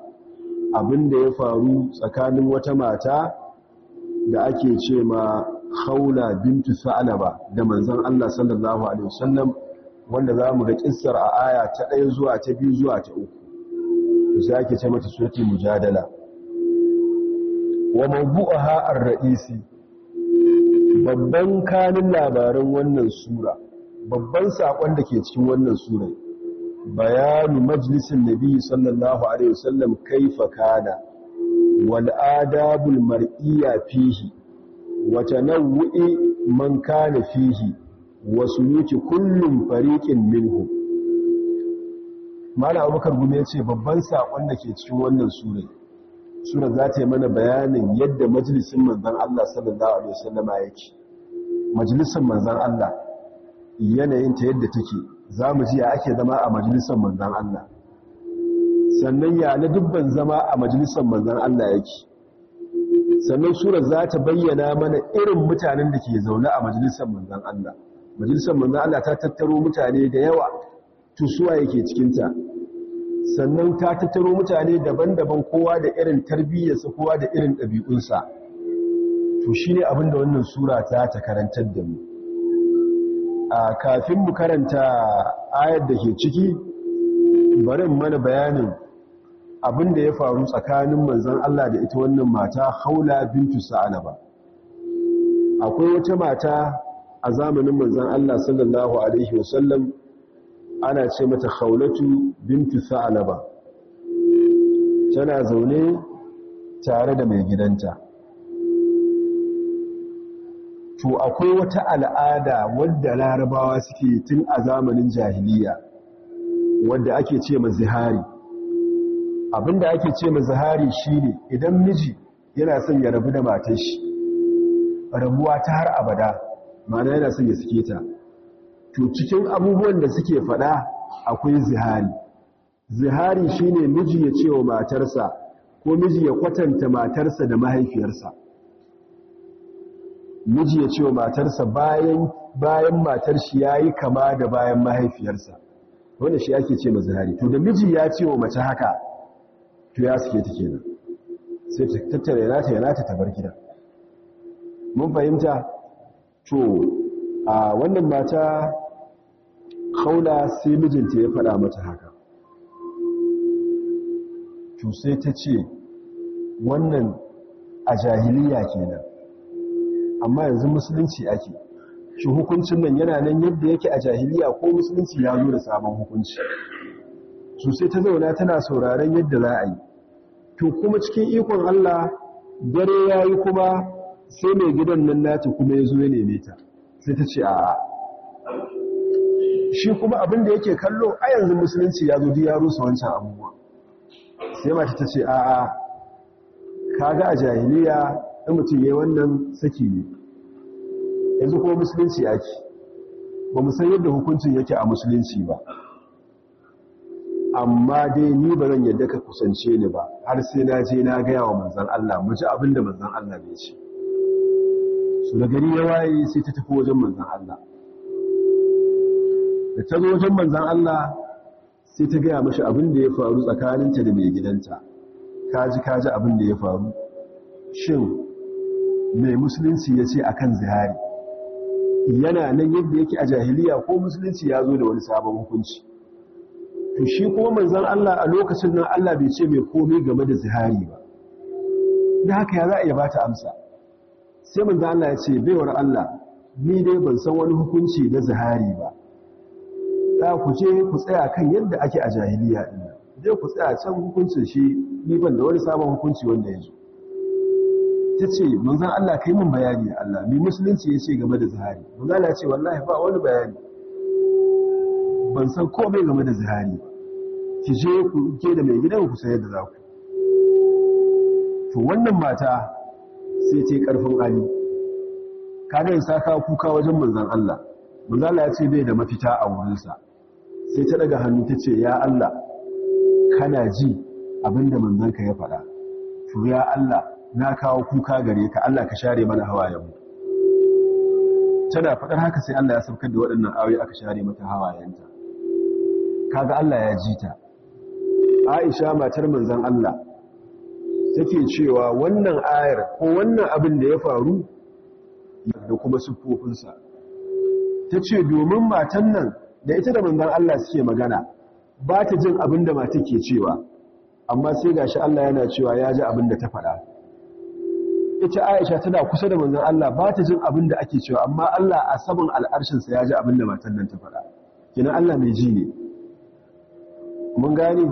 abin da ya faru tsakanin wata mata da ake ce ma khawla bintu sa'laba da manzon Allah sallallahu alaihi wasallam wanda za mu ga kissar a aya ta 1 zuwa ta 2 zuwa ta 3 to sai ake ce mata suratul mujadala. Wa mawdu'aha ar-ra'isi babban kanin labaran wannan sura. Babban saƙon da ke cikin wannan sura bayanu majlisin nabi sallallahu alaihi wasallam kaifa kana wal adabul mar'iyya fihi wa tanawwu'i man kana fihi wa suluki kullum fariqin minhu. Mala abubakar gume ya ce babban saƙon da ke cikin wannan sura sura za ta yi mana bayanin yadda majalisin manzan Allah sallallahu Alaihi wasallama yake. Majalisin manzan Allah yanayin ta yadda take za mu ji ya ake zama a majalisin manzan Allah. Sannan ya na dubban zama a majalisin manzan Allah yake. Sannan sura za ta bayyana mana irin mutanen da ke zaune a majalisar manzan Allah. Majalisar manzan Allah ta tattaro mutane da yawa tusuwa yake cikinta? Sannan ta tattaro mutane daban-daban kowa da irin tarbiyyarsa kowa da irin ɗabi'unsa. To shi ne abin da wannan sura ta ta karantar da mu. A kafin mu karanta ayar da ke ciki barin mana bayanin abin da ya faru tsakanin manzan Allah da ita wannan mata haula bintu sa'alaba. Akwai wata mata a zamanin manzan Allah sallallahu alaihi wasallam ana ce mata khawlatu bintu sa'alaba. Tana zaune tare da mai gidanta. To akwai wata al'ada wadda larabawa suke tun a zamanin jahiliya wadda ake ce ma zihari. Abinda ake ce ma zihari shine idan miji yana son ya rabu da matar shi rabuwa ta har abada mana yana son ya suke ta. To cikin abubuwan da suke faɗa akwai zihari. Zihari shine miji ya ce wa matarsa ko miji ya kwatanta matarsa da mahaifiyarsa. Miji ya ce wa matarsa bayan bayan matar shi yayi kama da bayan mahaifiyarsa. Wanda shi ake ce zihari to da miji ya ce wa mace haka to ya suke ta kenan. Sai ta tattara yana ta yana ta tabar gida mun fahimta? To a wannan mata kaula sai mijinta ya faɗa mata haka. To sai ta ce wannan a jahiliya kenan. Amma yanzu musulunci ake. Shi hukuncin nan yana nan yadda yake a jahiliya ko musulunci ya zo da sabon hukunci. So sai ta zauna tana sauraron yadda za a yi. To kuma cikin ikon Allah dare ya yi kuma sai mai gidan nan nata kuma ya zo ya neme ta. Sai ta ce a'a. Shi kuma abin da yake kallo a yanzu musulunci ya zo ya rusa wancan abubuwa. Sai mata ta ce a'a. Kaga a jahiliya in mutum yayi wannan saki ne. Yanzu kuma musulunci ake. Ba mu san yadda hukuncin yake a musulunci ba. Amma dai ni ba zan yadda ka kusance ni ba. Har sai na je na gaya wa manzan Allah mu ji abin da manzan Allah bai ce. Su da gari ya waye sai ta tafi wajen manzan Allah. Da ta zo wajen manzan Allah sai ta gaya mashi abin da ya faru tsakaninta da mai gidanta. Kaji kaji abin da ya faru. Shin mai musulunci ya ce akan zihari. Yana nan yadda yake a jahiliya ko musulunci ya zo da wani sabon hukunci. To shi kuma manzon Allah a lokacin nan Allah bai ce mai komai game da zihari ba. Da haka ya za a iya ba ta amsa? Sai manzon Allah ya ce baiwar Allah ni dai ban san wani hukunci na zihari ba. Za ku je ku tsaya kan yadda ake a jahiliya nan. Je ku tsaya can hukuncin shi ni ban da wani sabon hukunci wanda ya zo. Ta ce manzan Allah kai min bayani Allah. Mai musulunci ya ce game da zihari manzan Allah ce wallahi ba wani bayani. Ban san komai game da zihari ki je ku ke da mai gidan ku sayar da za ku. To wannan mata sai ce ƙarfin ali kaga yin saka kuka wajen manzan Allah. Manzan Allah ya ce bai da mafita a wurinsa. Sai ta daga hannu ta ce ya Allah kana ji abin da manzanka ya faɗa. To ya Allah na kawo kuka gare ka Allah ka share mana hawayenmu. Tana faɗar haka sai Allah ya saukar da waɗannan ayoyi aka share mata hawayenta. Kaga Allah ya ji ta. Aisha matar manzon Allah take cewa wannan ayar ko wannan abin da ya faru da kuma siffofinsa. Tace domin matan nan da ita da manzon Allah suke magana ba ta jin abin da mata ke cewa amma sai gashi Allah yana cewa ya ji abin da ta faɗa. Ita Aisha tana kusa da manzon Allah ba ta jin abin da ake cewa amma Allah a saman al'arshinsa ya ji abin da matan nan ta faɗa. Kina Allah mai ji ne. Mun gane?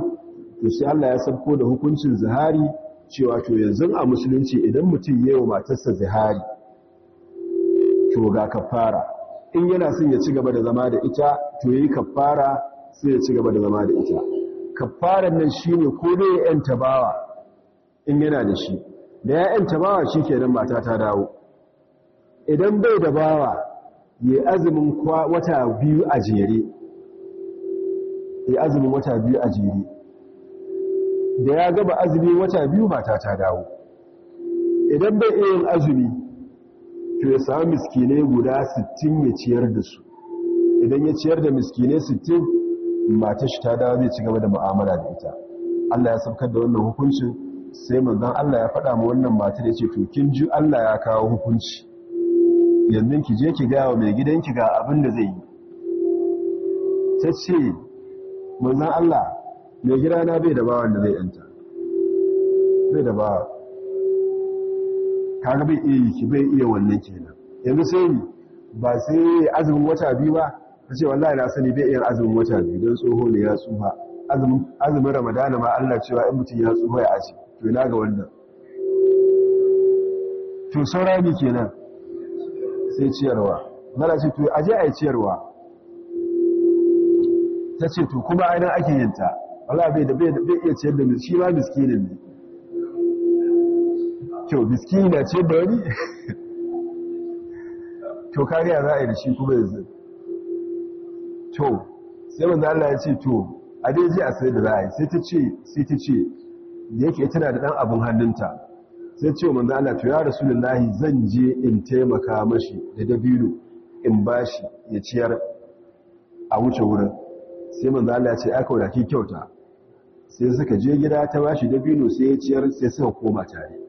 To sai Allah ya sabko da hukuncin zihari cewa to yanzu a musulunci idan mutum yayi wa matarsa zihari to ga kafara. In yana son ya ci gaba da zama da ita to yayi kafara sai ya ci gaba da zama da ita. Kafaran nan shine ko dai ya yanta bawa in yana da shi. Da ya yanta bawa shikenan mata ta dawo. Idan bai da bawa ya azumin wata biyu a jere. Da ya gaba azumi wata biyu mata ta dawo. Idan bai iya yin azumi to ya samu miskinai guda 60 ya ciyar da su. Idan ya ciyar da miskinai 60 matar shi ta dawo zai ci gaba da mu'amala da ita. Allah ya sabkar da wannan hukuncin. Sai manzon Allah ya faɗa ma wannan matar ya ce to kin ji Allah ya kawo hukunci. Yanzu ki je ki ga wa mai gidanki ga abin da zai yi. Ta ce manzon Allah mai gidana bai da bawan da zai yanta. Bai da bawa. Kaga bai iya ki bai iya wannan kenan. Yanzu sai ni ba sai azumin wata biyu ba ta ce wallahi na sani bai iya azumin wata biyu don tsoho ne ya tsufa. Azumin ramadana ma Allah cewa in mutum ya tsufa ya aji to ina ga wannan? To saurami kenan. Sai ciyarwa. Mara ce to aje a yi ciyarwa. Ta ce to kuma ainihin ake yinta wala bai da bai iya ciyar da shi ma miskinin ne. Kyau miskini na ciyar da wani? To kariya za a yi da shi kuma yanzu? To sai manzo Allah ya ce to a dai ji a sai da za a yi. Sai ta ce sai ta ce da yake tana da dan abun hannunta sai ce manzo Allah to ya rasulullahi zan je in taimaka mashi da dabino in bashi ya ciyar a wuce wurin. Sai manzo Allah ya ce aka wadaki kyauta. Sai suka je gida ta bashi dabino sai ya ciyar sai suka koma tare.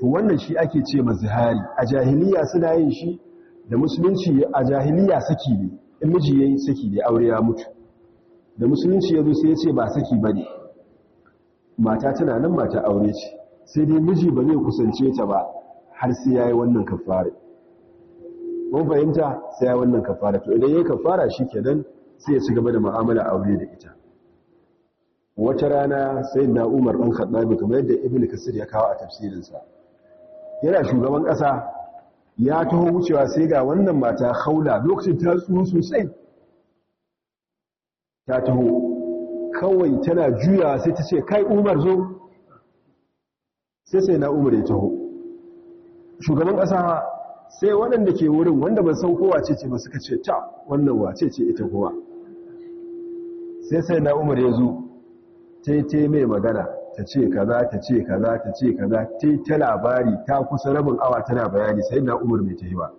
To wannan shi ake ce mazhari a jahiliya suna yin shi da musulunci a jahiliya saki ne. In miji yayi saki ne aure ya mutu. Da musulunci ya zo sai ya ce ba saki ba ne mata tana nan mata aure ce sai dai miji ba zai kusance ta ba har sai yayi wannan kafara. Mun fahimta? Sai yayi wannan kafara. To idan yayi kafara shikenan sai ya ci gaba da mu'amala aure da ita. Wata rana sai na Umar dan Khattabi kamar yadda Ibn Kasir ya kawo a tafsirinsa. Yana shugaban ƙasa ya taho wucewa sai ga wannan mata haula lokacin ta tsuhu sosai. Ta taho kawai tana juyawa sai ta ce kai umar zo. Sai sai na umar ya taho. Shugaban ƙasa sai waɗanda ke wurin wanda ban san kowa ce ce ba suka ce ta wannan wace ce ita kowa sai sai na umar ya zo ta yi mai magana ta ce kaza ta ce kaza ta ce kaza ta ta labari ta kusa rabin awa tana bayani sai na umar mai ta yi ba.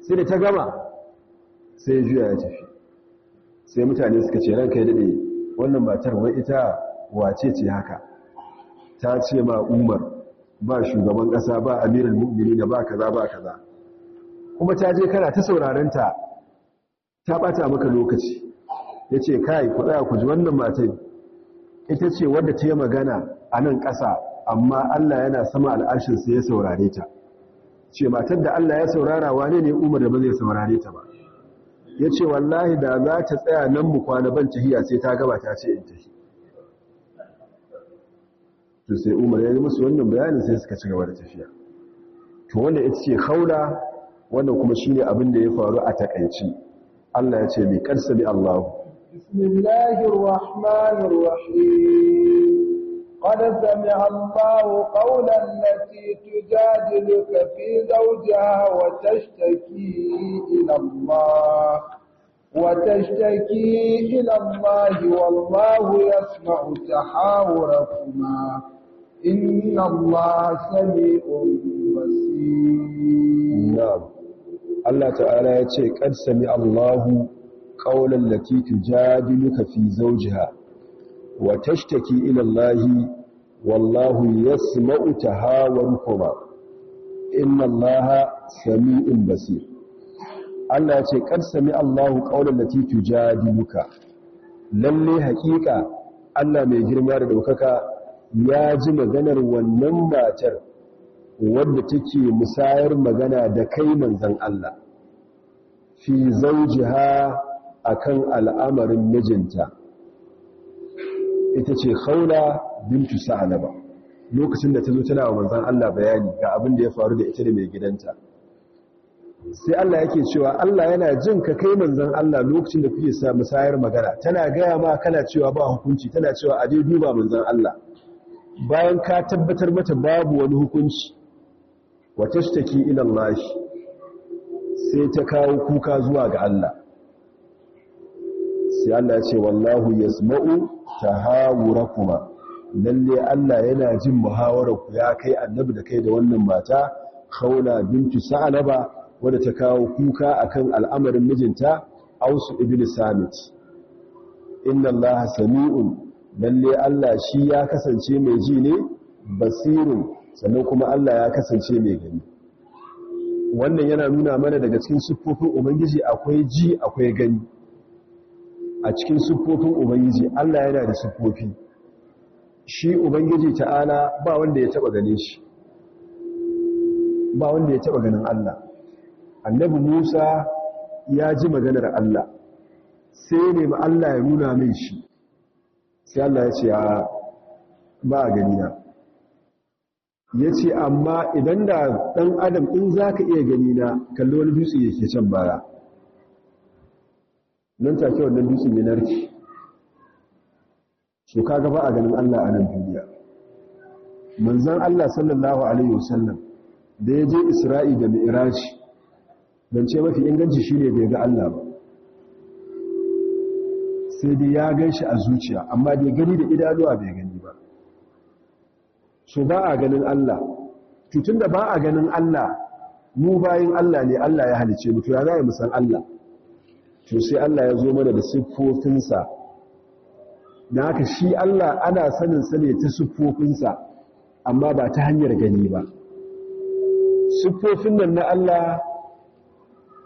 Sai da ta gama sai juya ya tafi. Sai mutane suka ce ranka ya daɗe. Wannan matar wai ita wace ce haka? Ta ce ma umar ba shugaban ƙasa ba amirin mu'mini da ba kaza ba kaza. Kuma ta je kana ta saurarenta ta ɓata maka lokaci. Yace kai ku tsaya ku ji wannan matai ita ce wadda ta yi magana a nan ƙasa amma Allah yana sama al'arshin sai ya saurare ta. Ce matar da Allah ya saurara wane ne Umar da ba zai saurare ta ba? Ya ce wallahi da za ta tsaya nan mu kwana ban tahiya sai ta gaba ta ce in tahi to sai Umar ya yi musu wannan bayanin sai suka ci gaba da tafiya. To wanda ita ce haula wannan kuma shine abin da ya faru a takaici. Allah ya ce mai karsa bi Allah bismillahir rahmanir rahim qad sami'a Allah qawlan lati tujadiluka fi zawjiha wa tashtaki ila Allah وتشتكي إلى الله والله يسمع تحاوركما إن الله سميع بصير نعم الله تعالى يقول قد سمع الله قولا التي تجادلك في زوجها wa tashtaki ila Allahi wallahu yasma'u tahawarkuma inna Allaha sami'un basir Allah ya ce kar sami Allahu qawlan lati tujadiluka lalle haƙiƙa Allah mai girma da ɗaukaka ya ji maganar wannan matar wanda take musayar magana da kai manzon Allah fi zaujiha akan al'amarin mijinta ita ce khawla bintu sa'laba. Lokacin da ta zo tana wa manzon Allah bayani ga abin da ya faru da ita da mai gidanta. Sai Allah yake cewa Allah yana jin ka kai manzon Allah lokacin da kuke sa musayar magana. Tana gaya ma kana cewa ba hukunci tana cewa a dai duba manzon Allah. Bayan ka tabbatar mata babu wani hukunci wa tashtaki ila Allah sai ta kawo kuka zuwa ga Allah. Sai Allah ya ce wallahu yasma'u tahawurakuma. Lalle Allah yana jin muhawararku ya kai annabi da kai da wannan mata khawla bintu sa'laba wadda ta kawo kuka akan al'amarin mijinta ausu ibn samit. Inna allaha sami'un. Lalle Allah shi ya kasance mai ji ne basirun. Sannan kuma Allah ya kasance mai gani. Wannan yana nuna mana daga cikin siffofin ubangiji akwai ji akwai gani. A cikin siffofin ubangiji Allah yana da siffofi. Shi ubangiji ta'ala ba wanda ya taba gane shi. Ba wanda ya taba ganin Allah. Annabi Musa ya ji maganar Allah. Sai ne ma Allah ya nuna mai shi. Sai Allah ya ce ba a gani na ya ce amma idan da ɗan adam in za ka iya gani na kalli wani dutse yake can baya. Nan take wannan dutsen ya narki so kaga ba a ganin Allah a nan duniya. Manzon Allah sallallahu alaihi wasallam da ya je Isra'i da Mi'raj don ce mafi inganci shi ne bai ga Allah ba. Sai dai ya gan shi a zuciya amma bai gani da idanuwa bai gani ba. So ba a ganin Allah. Tutun da ba a ganin Allah mu bayin Allah ne Allah ya halice mu to ya za mu san Allah? To sai Allah ya zo mana da siffofinsa. Na haka shi Allah ana sanin sa ne ta siffofinsa amma ba ta hanyar gani ba. Siffofin nan na Allah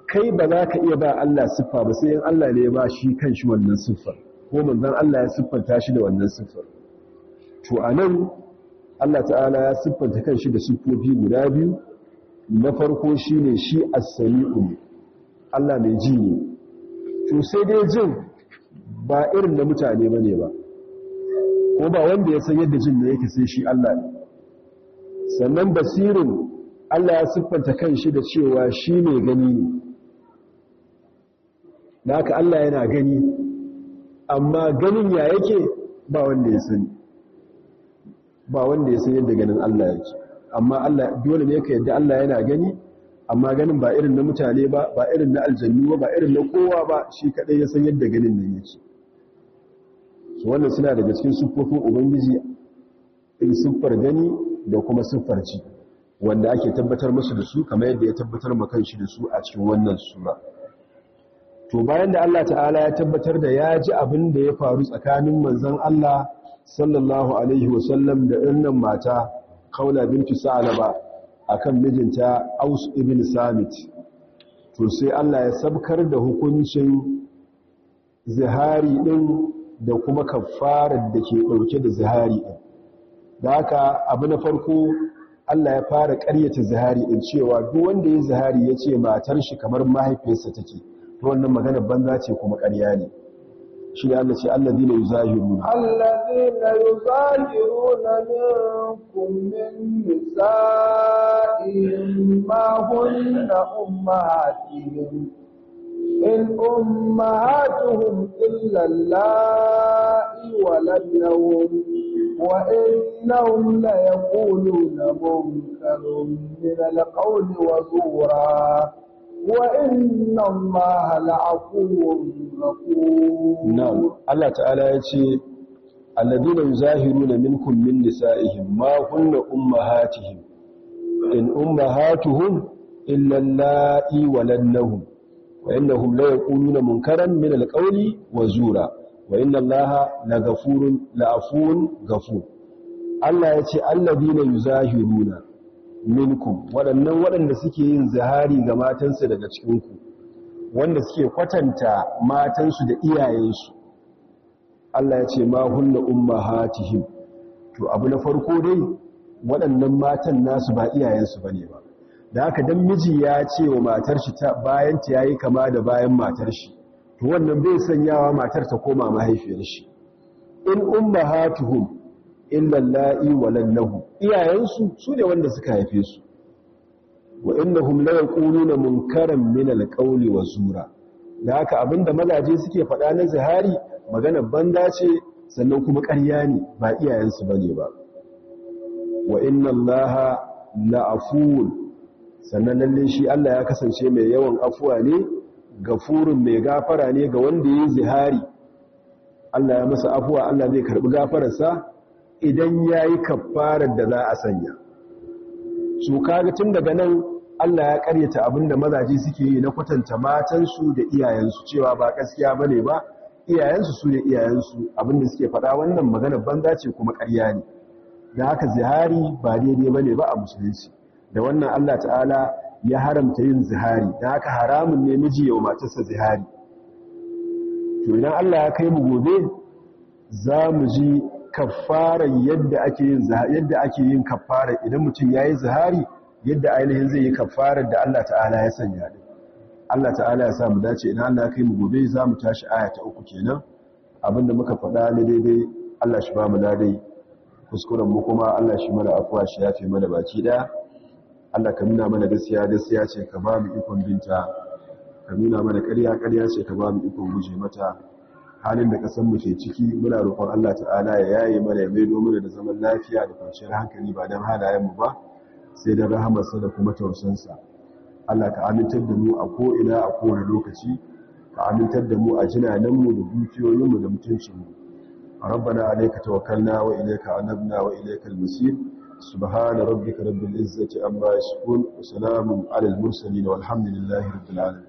kai ba za ka iya ba Allah siffa ba sai in Allah ne ya ba shi kan shi wannan siffar ko manzon Allah ya siffanta shi da wannan siffar. To a nan Allah ta'ala ya siffanta kan shi da siffofi guda biyu. Na farko shine shi as-sami'u Allah mai ji ne. To sai dai jin ba irin na mutane ba ne ba. Ko ba wanda ya san yadda jin ne yake sai shi Allah ne. Sannan basirin Allah ya siffanta kan shi da cewa shi ne gani ne. Da haka Allah yana gani amma ganin ya yake ba wanda ya sani. Ba wanda ya san yadda ganin Allah yake. Amma Allah dole ne ka yadda Allah yana gani amma ganin ba irin na mutane ba ba irin na aljannu ba ba irin na kowa ba shi kadai ya san yadda ganin nan yake. So wannan suna daga cikin siffofin ubangiji in siffar gani da kuma siffar ci wanda ake tabbatar musu da su kamar yadda ya tabbatar ma kanshi da su a cikin wannan sura. To bayan da Allah ta'ala ya tabbatar da ya ji abin da ya faru tsakanin manzon Allah sallallahu alaihi wasallam da ɗannan mata kaula bintu sa'alaba akan mijinta aus ibn samit. To sai Allah ya sabkar da hukuncin zihari din da kuma kafarar da ke ɗauke da zihari din. Da haka abu na farko Allah ya fara ƙaryata zihari din cewa duk wanda ya zihari ya ce matar shi kamar mahaifiyarsa take. To wannan magana banza ce kuma ƙarya ne. Shi Allah ce alladhina yuzahiruna alladhina yuzahiruna minkum min nisa'ihim ma hunna ummahatihim in ummahatuhum illa allati waladnahum wa innahum la yaquluna munkarun min alqawli wa zura وإن الله لعفو غفور نعم الله تعالى يتي الذين يظاهرون منكم من نسائهم ما هن أمهاتهم إن أمهاتهم إلا اللائي ولدنهم وإنهم لا يقولون منكرا من القول وزورا وإن الله لغفور لعفو غفور الله يتي الذين يظاهرون minkum waɗannan waɗanda suke yin zahari ga matansu daga cikinku wanda suke kwatanta matansu da iyayensu. Allah ya ce ma hunna ummahatihim. To abu na farko dai waɗannan matan nasu ba iyayensu ba ne ba. Da haka dan miji ya ce wa matar shi ta bayan ta yayi kama da bayan matar shi to wannan bai sanyawa matar ta koma mahaifiyar shi. In ummahatuhum illa la'i walallahu iyayensu su ne wanda suka haife su. Wa innahum la yaquluna munkaran min alqawli wa zura. Da haka abin da mazaje suke faɗa na zahari magana banda ce sannan kuma ƙarya ne ba iyayensu ba ne ba. Wa inna allaha la'afuwun. Sannan lalle shi Allah ya kasance mai yawan afuwa ne gafurun mai gafara ne ga wanda ya yi zihari. Allah ya masa afuwa Allah zai karɓi gafararsa idan ya yi kafarar da za a sanya. Su kaga tun daga nan Allah ya karyata abin da mazaje suke yi na kwatanta matansu da iyayensu cewa ba gaskiya ba ne ba. Iyayensu su ne iyayensu. Abinda suke faɗa wannan magana banza ce kuma ƙarya ne. Da haka zihari ba daidai ba ne ba a musulunci. Da wannan Allah ta'ala ya haramta yin zihari. Da haka haramun ne miji yau matarsa zihari. To idan Allah ya kai mu gobe za mu ji kafarar yadda ake yin yadda ake yin kafara. Idan mutum yayi zahari yadda ainihin zai yi kafarar da Allah ta'ala ya sanya din. Allah ta'ala ya sa mu dace. Idan Allah ya kai mu gobe za mu tashi aya ta uku kenan. Abinda muka faɗa ne daidai Allah shi ba mu dai kuskuren mu kuma Allah shi mana afwa shi yafe mana baki ɗaya Allah ka nuna mana gaskiya gaskiya ce ka ba mu ikon binta. Ka nuna mana ƙarya ƙarya ce ka ba mu ikon guje mata. halin da kasan mu ke ciki muna roƙon Allah ta'ala ya yaye mana ya maido mana da zaman lafiya da kwanciyar hankali ba dan halayen mu ba sai da rahamarsa da kuma tausansa Allah ka amintar da mu a ko ina a kowane lokaci ka amintar da mu a jinanan mu da dukiyoyin mu da mutuncin mu ربنا عليك توكلنا وإليك عنبنا وإليك المسير سبحان ربك رب العزة أما يسكون وسلام على المرسلين والحمد لله رب العالمين